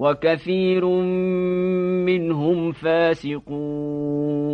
وكثير منهم فاسقون